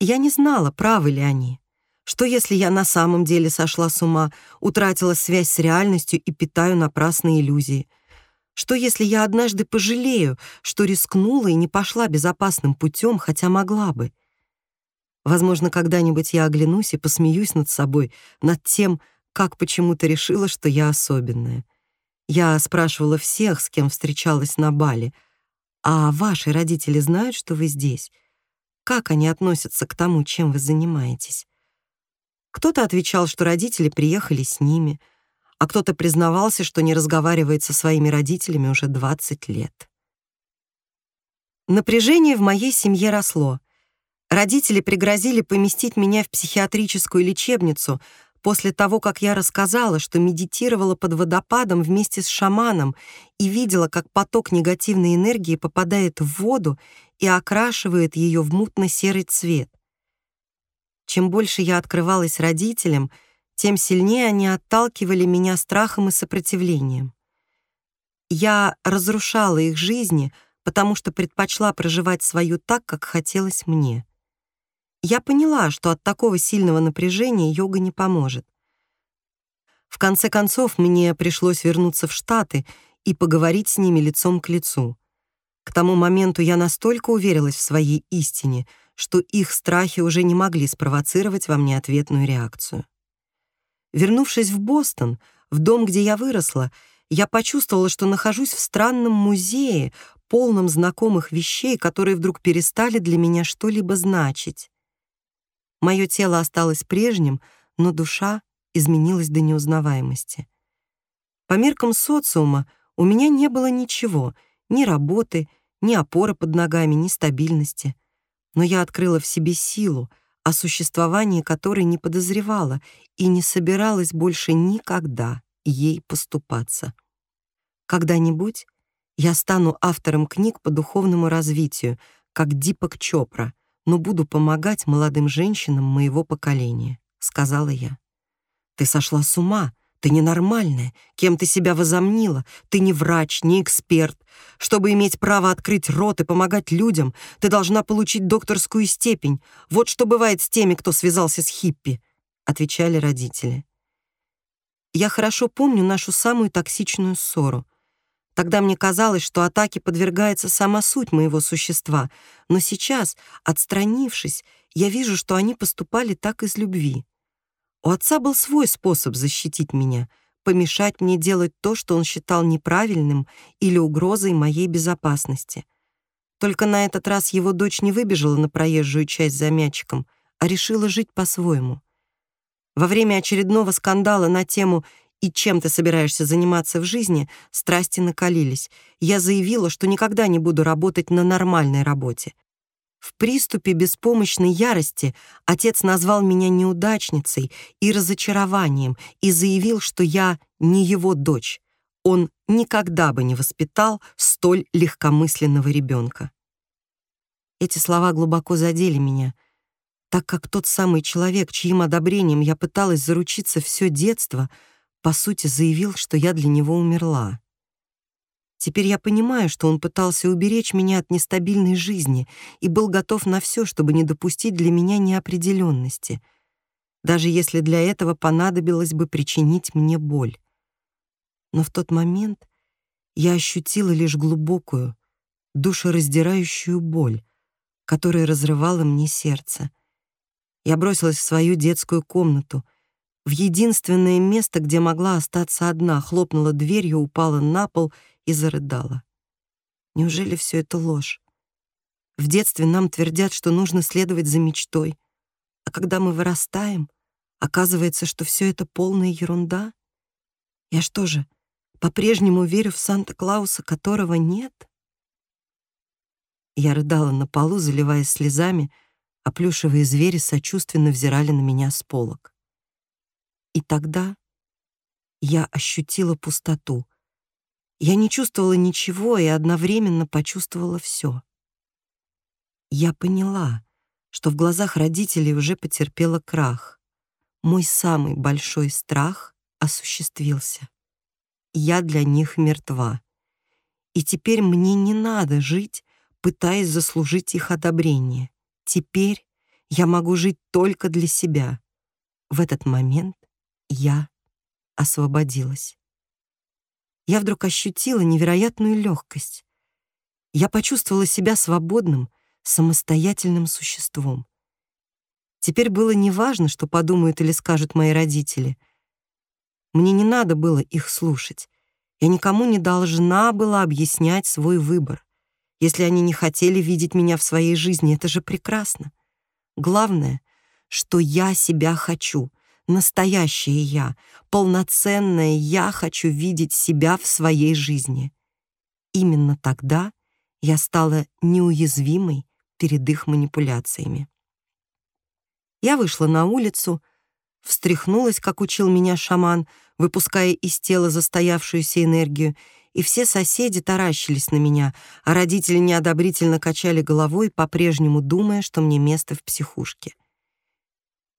Я не знала, правы ли они. Что если я на самом деле сошла с ума, утратила связь с реальностью и питаю напрасные иллюзии? Что если я однажды пожалею, что рискнула и не пошла безопасным путем, хотя могла бы? Возможно, когда-нибудь я оглянусь и посмеюсь над собой, над тем, как почему-то решила, что я особенная. Я спрашивала всех, с кем встречалась на Бали, «А ваши родители знают, что вы здесь? Как они относятся к тому, чем вы занимаетесь?» Кто-то отвечал, что родители приехали с ними, а кто-то признавался, что не разговаривает со своими родителями уже 20 лет. Напряжение в моей семье росло. Родители пригрозили поместить меня в психиатрическую лечебницу, после того, как я рассказала, что медитировала под водопадом вместе с шаманом и видела, как поток негативной энергии попадает в воду и окрашивает ее в мутно-серый цвет. Чем больше я открывалась родителям, тем сильнее они отталкивали меня страхом и сопротивлением. Я разрушала их жизни, потому что предпочла проживать свою так, как хотелось мне. Я поняла, что от такого сильного напряжения йога не поможет. В конце концов, мне пришлось вернуться в Штаты и поговорить с ними лицом к лицу. К тому моменту я настолько уверилась в своей истине, что их страхи уже не могли спровоцировать во мне ответную реакцию. Вернувшись в Бостон, в дом, где я выросла, я почувствовала, что нахожусь в странном музее, полном знакомых вещей, которые вдруг перестали для меня что-либо значить. Мое тело осталось прежним, но душа изменилась до неузнаваемости. По меркам социума у меня не было ничего, ни работы, ни опоры под ногами, ни стабильности. Но я открыла в себе силу, о существовании которой не подозревала и не собиралась больше никогда ей поступаться. Когда-нибудь я стану автором книг по духовному развитию, как Дипак Чопра, но буду помогать молодым женщинам моего поколения, сказала я. Ты сошла с ума, ты ненормальная, кем ты себя возомнила, ты не врач, не эксперт. Чтобы иметь право открыть рот и помогать людям, ты должна получить докторскую степень. Вот что бывает с теми, кто связался с хиппи, отвечали родители. Я хорошо помню нашу самую токсичную ссору. Тогда мне казалось, что атаке подвергается сама суть моего существа, но сейчас, отстранившись, я вижу, что они поступали так из любви. У отца был свой способ защитить меня, помешать мне делать то, что он считал неправильным или угрозой моей безопасности. Только на этот раз его дочь не выбежала на проезжую часть за мячиком, а решила жить по-своему. Во время очередного скандала на тему «И чем ты собираешься заниматься в жизни?» страсти накалились. Я заявила, что никогда не буду работать на нормальной работе. В приступе беспомощной ярости отец назвал меня неудачницей и разочарованием и заявил, что я не его дочь. Он никогда бы не воспитал столь легкомысленного ребенка. Эти слова глубоко задели меня, так как тот самый человек, чьим одобрением я пыталась заручиться все детство, по сути заявил, что я для него умерла. Теперь я понимаю, что он пытался уберечь меня от нестабильной жизни и был готов на все, чтобы не допустить для меня неопределенности, даже если для этого понадобилось бы причинить мне боль. Но в тот момент я ощутила лишь глубокую, душераздирающую боль, которая разрывала мне сердце. Я бросилась в свою детскую комнату, в единственное место, где могла остаться одна, хлопнула дверью, упала на пол и зарыдала. Неужели все это ложь? В детстве нам твердят, что нужно следовать за мечтой, а когда мы вырастаем, оказывается, что все это полная ерунда. Я что же, по-прежнему верю в Санта-Клауса, которого нет? Я рыдала на полу, заливаясь слезами, а плюшевые звери сочувственно взирали на меня с полок. И тогда я ощутила пустоту — я не чувствовала ничего и одновременно почувствовала все. Я поняла, что в глазах родителей уже потерпела крах. Мой самый большой страх осуществился. Я для них мертва. И теперь мне не надо жить, пытаясь заслужить их одобрение. Теперь я могу жить только для себя. В этот момент я освободилась я вдруг ощутила невероятную легкость. Я почувствовала себя свободным, самостоятельным существом. Теперь было неважно, что подумают или скажут мои родители. Мне не надо было их слушать. Я никому не должна была объяснять свой выбор. Если они не хотели видеть меня в своей жизни, это же прекрасно. Главное, что я себя хочу, настоящее я, полноценное я хочу видеть себя в своей жизни. Именно тогда я стала неуязвимой перед их манипуляциями. Я вышла на улицу, встряхнулась, как учил меня шаман, выпуская из тела застоявшуюся энергию, и все соседи таращились на меня, а родители неодобрительно качали головой, по-прежнему думая, что мне место в психушке.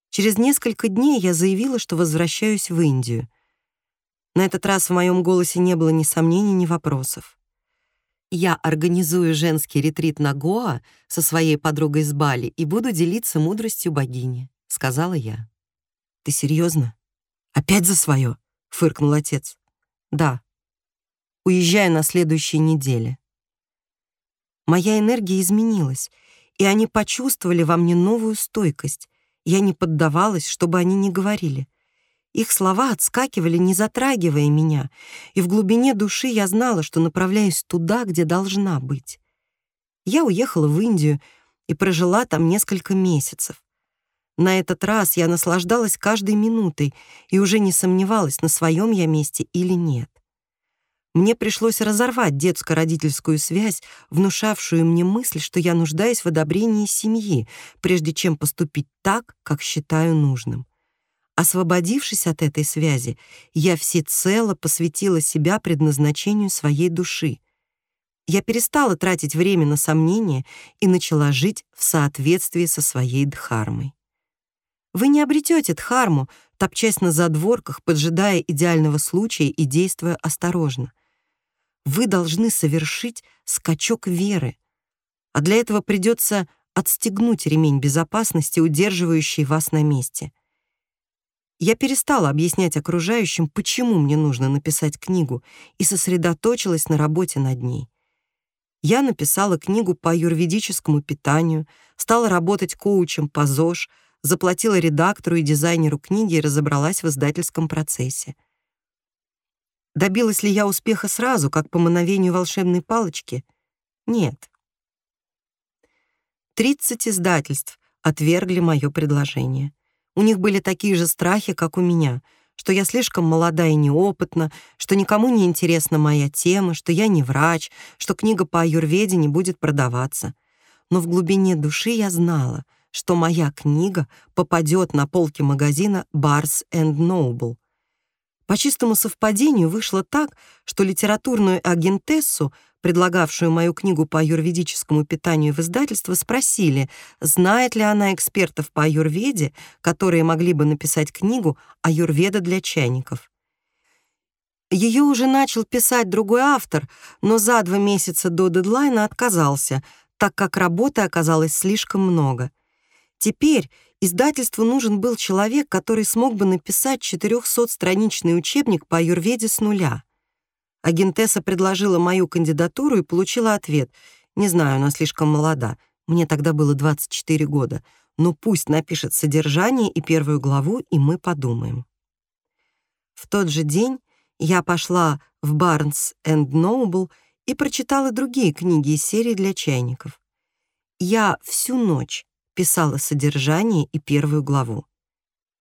Через несколько дней я заявила, что возвращаюсь в Индию. На этот раз в моем голосе не было ни сомнений, ни вопросов. Я организую женский ретрит на Гоа со своей подругой с Бали и буду делиться мудростью богини, сказала я. Ты серьезно? Опять за свое? фыркнул отец. Да. Уезжаю на следующей неделе. Моя энергия изменилась, и они почувствовали во мне новую стойкость. Я не поддавалась, чтобы они не говорили. Их слова отскакивали, не затрагивая меня, и в глубине души я знала, что направляюсь туда, где должна быть. Я уехала в Индию и прожила там несколько месяцев. На этот раз я наслаждалась каждой минутой и уже не сомневалась, на своем я месте или нет. Мне пришлось разорвать детско-родительскую связь, внушавшую мне мысль, что я нуждаюсь в одобрении семьи, прежде чем поступить так, как считаю нужным. Освободившись от этой связи, я всецело посвятила себя предназначению своей души. Я перестала тратить время на сомнения и начала жить в соответствии со своей дхармой. Вы не обретете дхарму, топчась на задворках, поджидая идеального случая и действуя осторожно. Вы должны совершить скачок веры, а для этого придется отстегнуть ремень безопасности, удерживающий вас на месте — я перестала объяснять окружающим, почему мне нужно написать книгу, и сосредоточилась на работе над ней. Я написала книгу по аюрведическому питанию, стала работать коучем по ЗОЖ, заплатила редактору и дизайнеру книги и разобралась в издательском процессе. Добилась ли я успеха сразу, как по мановению волшебной палочки? Нет. 30 издательств отвергли мое предложение. У них были такие же страхи, как у меня, что я слишком молода и неопытна, что никому не интересна моя тема, что я не врач, что книга по аюрведе не будет продаваться. Но в глубине души я знала, что моя книга попадет на полки магазина Barnes Noble. По чистому совпадению вышло так, что литературную агентессу предлагавшую мою книгу по аюрведическому питанию в издательство, спросили, знает ли она экспертов по аюрведе, которые могли бы написать книгу «Аюрведа для чайников». Ее уже начал писать другой автор, но за два месяца до дедлайна отказался, так как работы оказалось слишком много. Теперь издательству нужен был человек, который смог бы написать 400-страничный учебник по аюрведе с нуля. Агентесса предложила мою кандидатуру и получила ответ. Не знаю, она слишком молода. Мне тогда было 24 года. Но пусть напишет содержание и первую главу, и мы подумаем. В тот же день я пошла в Barnes Noble и прочитала другие книги из серии для чайников. Я всю ночь писала содержание и первую главу.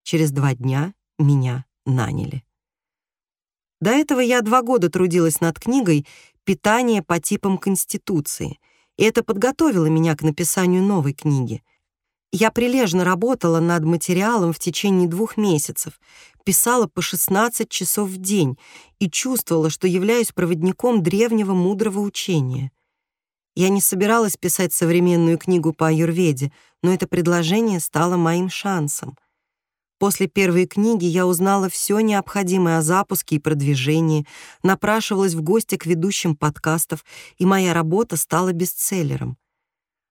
Через два дня меня наняли. До этого я два года трудилась над книгой «Питание по типам Конституции», и это подготовило меня к написанию новой книги. Я прилежно работала над материалом в течение двух месяцев, писала по 16 часов в день и чувствовала, что являюсь проводником древнего мудрого учения. Я не собиралась писать современную книгу по аюрведе, но это предложение стало моим шансом — После первой книги я узнала все необходимое о запуске и продвижении, напрашивалась в гости к ведущим подкастов, и моя работа стала бестселлером.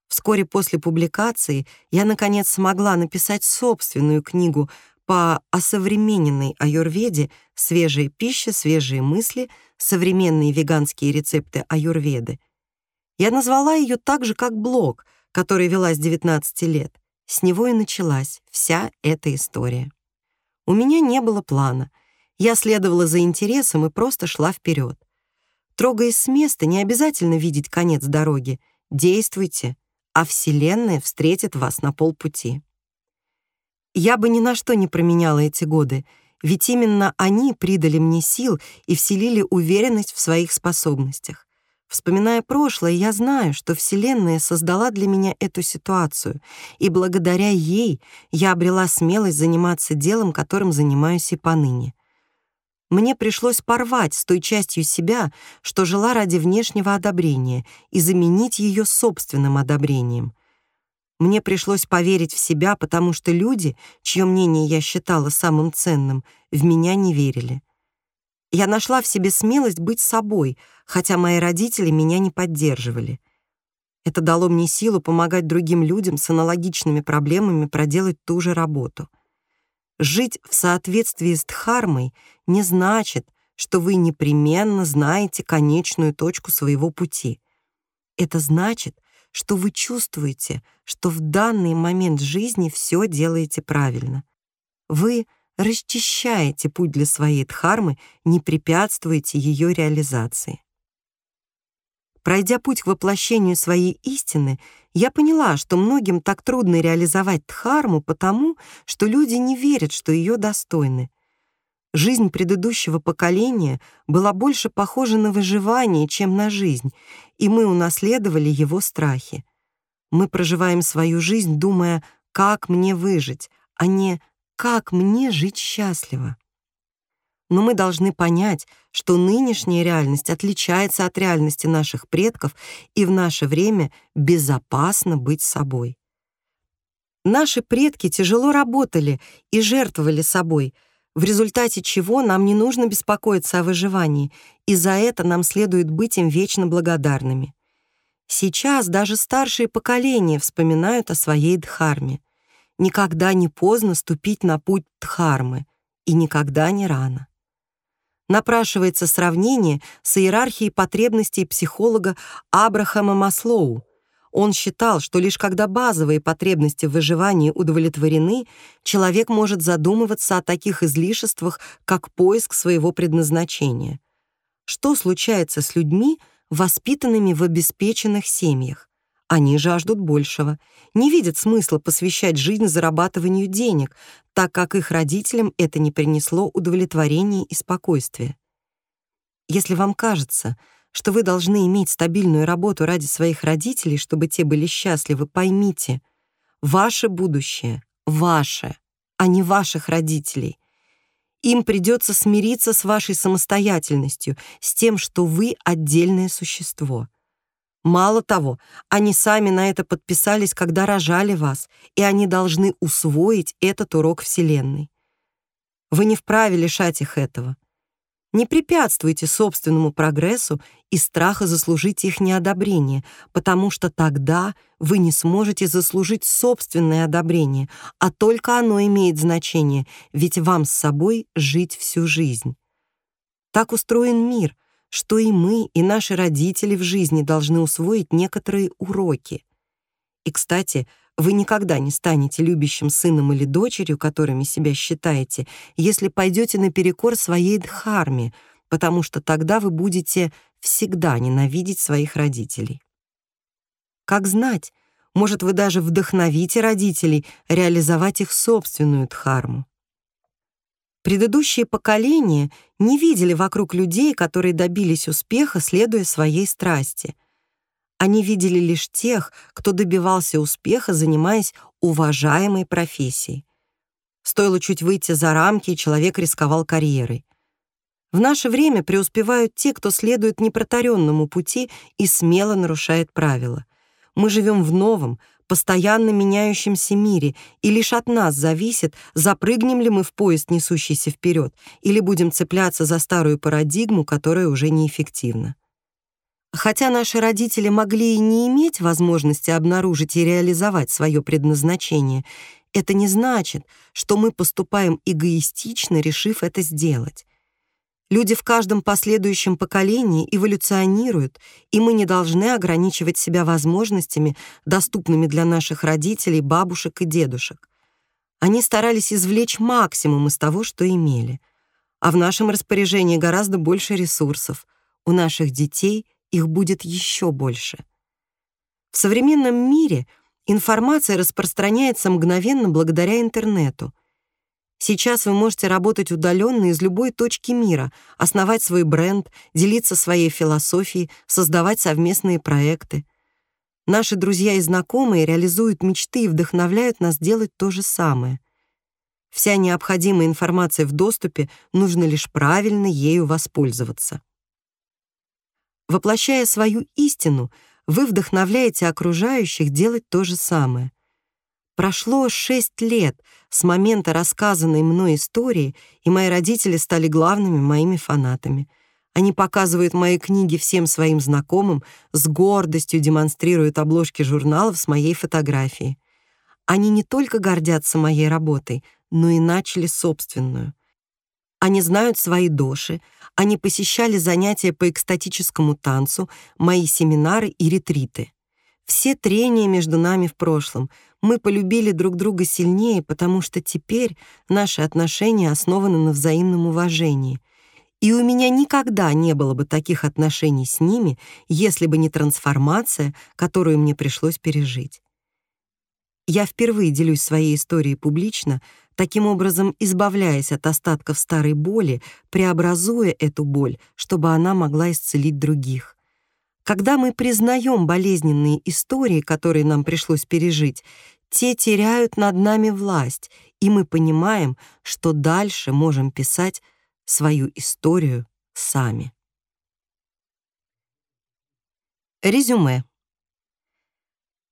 Вскоре после публикации я, наконец, смогла написать собственную книгу по осовремененной аюрведе «Свежая пища, свежие мысли. Современные веганские рецепты аюрведы». Я назвала ее так же, как блог, который вела с 19 лет — с него и началась вся эта история. У меня не было плана. Я следовала за интересом и просто шла вперед. Трогаясь с места, не обязательно видеть конец дороги. Действуйте, а Вселенная встретит вас на полпути. Я бы ни на что не променяла эти годы, ведь именно они придали мне сил и вселили уверенность в своих способностях. Вспоминая прошлое, я знаю, что Вселенная создала для меня эту ситуацию, и благодаря ей я обрела смелость заниматься делом, которым занимаюсь и поныне. Мне пришлось порвать с той частью себя, что жила ради внешнего одобрения, и заменить ее собственным одобрением. Мне пришлось поверить в себя, потому что люди, чье мнение я считала самым ценным, в меня не верили. Я нашла в себе смелость быть собой, хотя мои родители меня не поддерживали. Это дало мне силу помогать другим людям с аналогичными проблемами проделать ту же работу. Жить в соответствии с Дхармой не значит, что вы непременно знаете конечную точку своего пути. Это значит, что вы чувствуете, что в данный момент жизни все делаете правильно. Вы расчищаете путь для своей дхармы, не препятствуете ее реализации. Пройдя путь к воплощению своей истины, я поняла, что многим так трудно реализовать дхарму потому, что люди не верят, что ее достойны. Жизнь предыдущего поколения была больше похожа на выживание, чем на жизнь, и мы унаследовали его страхи. Мы проживаем свою жизнь, думая, как мне выжить, а не как мне жить счастливо. Но мы должны понять, что нынешняя реальность отличается от реальности наших предков, и в наше время безопасно быть собой. Наши предки тяжело работали и жертвовали собой, в результате чего нам не нужно беспокоиться о выживании, и за это нам следует быть им вечно благодарными. Сейчас даже старшие поколения вспоминают о своей дхарме. Никогда не поздно ступить на путь дхармы, и никогда не рано напрашивается сравнение с иерархией потребностей психолога Абрахама Маслоу. Он считал, что лишь когда базовые потребности в выживании удовлетворены, человек может задумываться о таких излишествах, как поиск своего предназначения. Что случается с людьми, воспитанными в обеспеченных семьях? Они жаждут большего, не видят смысла посвящать жизнь зарабатыванию денег, так как их родителям это не принесло удовлетворения и спокойствия. Если вам кажется, что вы должны иметь стабильную работу ради своих родителей, чтобы те были счастливы, поймите, ваше будущее — ваше, а не ваших родителей. Им придется смириться с вашей самостоятельностью, с тем, что вы — отдельное существо — Мало того, они сами на это подписались, когда рожали вас, и они должны усвоить этот урок Вселенной. Вы не вправе лишать их этого. Не препятствуйте собственному прогрессу и страха заслужить их неодобрение, потому что тогда вы не сможете заслужить собственное одобрение, а только оно имеет значение, ведь вам с собой жить всю жизнь. Так устроен мир — что и мы, и наши родители в жизни должны усвоить некоторые уроки. И, кстати, вы никогда не станете любящим сыном или дочерью, которыми себя считаете, если пойдете наперекор своей дхарме, потому что тогда вы будете всегда ненавидеть своих родителей. Как знать, может, вы даже вдохновите родителей реализовать их собственную дхарму. Предыдущие поколения не видели вокруг людей, которые добились успеха, следуя своей страсти. Они видели лишь тех, кто добивался успеха, занимаясь уважаемой профессией. Стоило чуть выйти за рамки, и человек рисковал карьерой. В наше время преуспевают те, кто следует непротаренному пути и смело нарушает правила. Мы живем в новом, постоянно меняющемся мире, и лишь от нас зависит, запрыгнем ли мы в поезд, несущийся вперед, или будем цепляться за старую парадигму, которая уже неэффективна. Хотя наши родители могли и не иметь возможности обнаружить и реализовать свое предназначение, это не значит, что мы поступаем эгоистично, решив это сделать. Люди в каждом последующем поколении эволюционируют, и мы не должны ограничивать себя возможностями, доступными для наших родителей, бабушек и дедушек. Они старались извлечь максимум из того, что имели. А в нашем распоряжении гораздо больше ресурсов. У наших детей их будет еще больше. В современном мире информация распространяется мгновенно благодаря интернету — Сейчас вы можете работать удаленно из любой точки мира, основать свой бренд, делиться своей философией, создавать совместные проекты. Наши друзья и знакомые реализуют мечты и вдохновляют нас делать то же самое. Вся необходимая информация в доступе, нужно лишь правильно ею воспользоваться. Воплощая свою истину, вы вдохновляете окружающих делать то же самое. Прошло шесть лет с момента рассказанной мной истории, и мои родители стали главными моими фанатами. Они показывают мои книги всем своим знакомым, с гордостью демонстрируют обложки журналов с моей фотографией. Они не только гордятся моей работой, но и начали собственную. Они знают свои доши, они посещали занятия по экстатическому танцу, мои семинары и ретриты. Все трения между нами в прошлом — мы полюбили друг друга сильнее, потому что теперь наши отношения основаны на взаимном уважении. И у меня никогда не было бы таких отношений с ними, если бы не трансформация, которую мне пришлось пережить. Я впервые делюсь своей историей публично, таким образом избавляясь от остатков старой боли, преобразуя эту боль, чтобы она могла исцелить других. Когда мы признаем болезненные истории, которые нам пришлось пережить, те теряют над нами власть, и мы понимаем, что дальше можем писать свою историю сами. Резюме.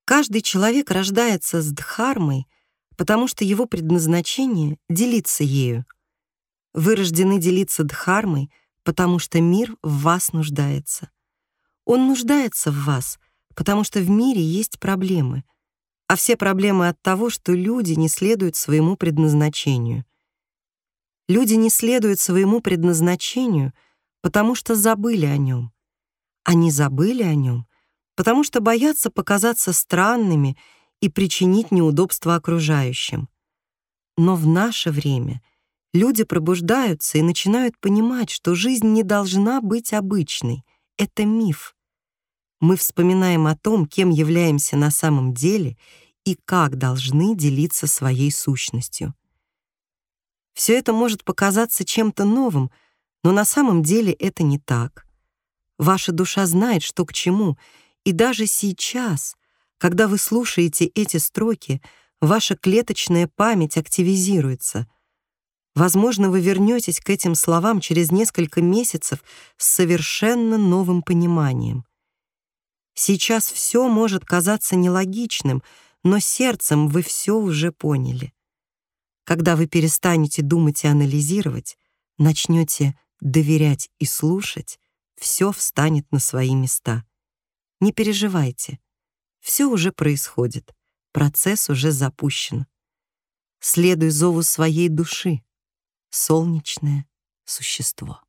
Каждый человек рождается с дхармой, потому что его предназначение — делиться ею. Вы рождены делиться дхармой, потому что мир в вас нуждается. Он нуждается в вас, потому что в мире есть проблемы, а все проблемы от того, что люди не следуют своему предназначению. Люди не следуют своему предназначению, потому что забыли о нем. Они забыли о нем, потому что боятся показаться странными и причинить неудобства окружающим. Но в наше время люди пробуждаются и начинают понимать, что жизнь не должна быть обычной. Это миф мы вспоминаем о том, кем являемся на самом деле и как должны делиться своей сущностью. Все это может показаться чем-то новым, но на самом деле это не так. Ваша душа знает, что к чему, и даже сейчас, когда вы слушаете эти строки, ваша клеточная память активизируется. Возможно, вы вернетесь к этим словам через несколько месяцев с совершенно новым пониманием — Сейчас все может казаться нелогичным, но сердцем вы все уже поняли. Когда вы перестанете думать и анализировать, начнете доверять и слушать, все встанет на свои места. Не переживайте. Все уже происходит. Процесс уже запущен. Следуй зову своей души, солнечное существо.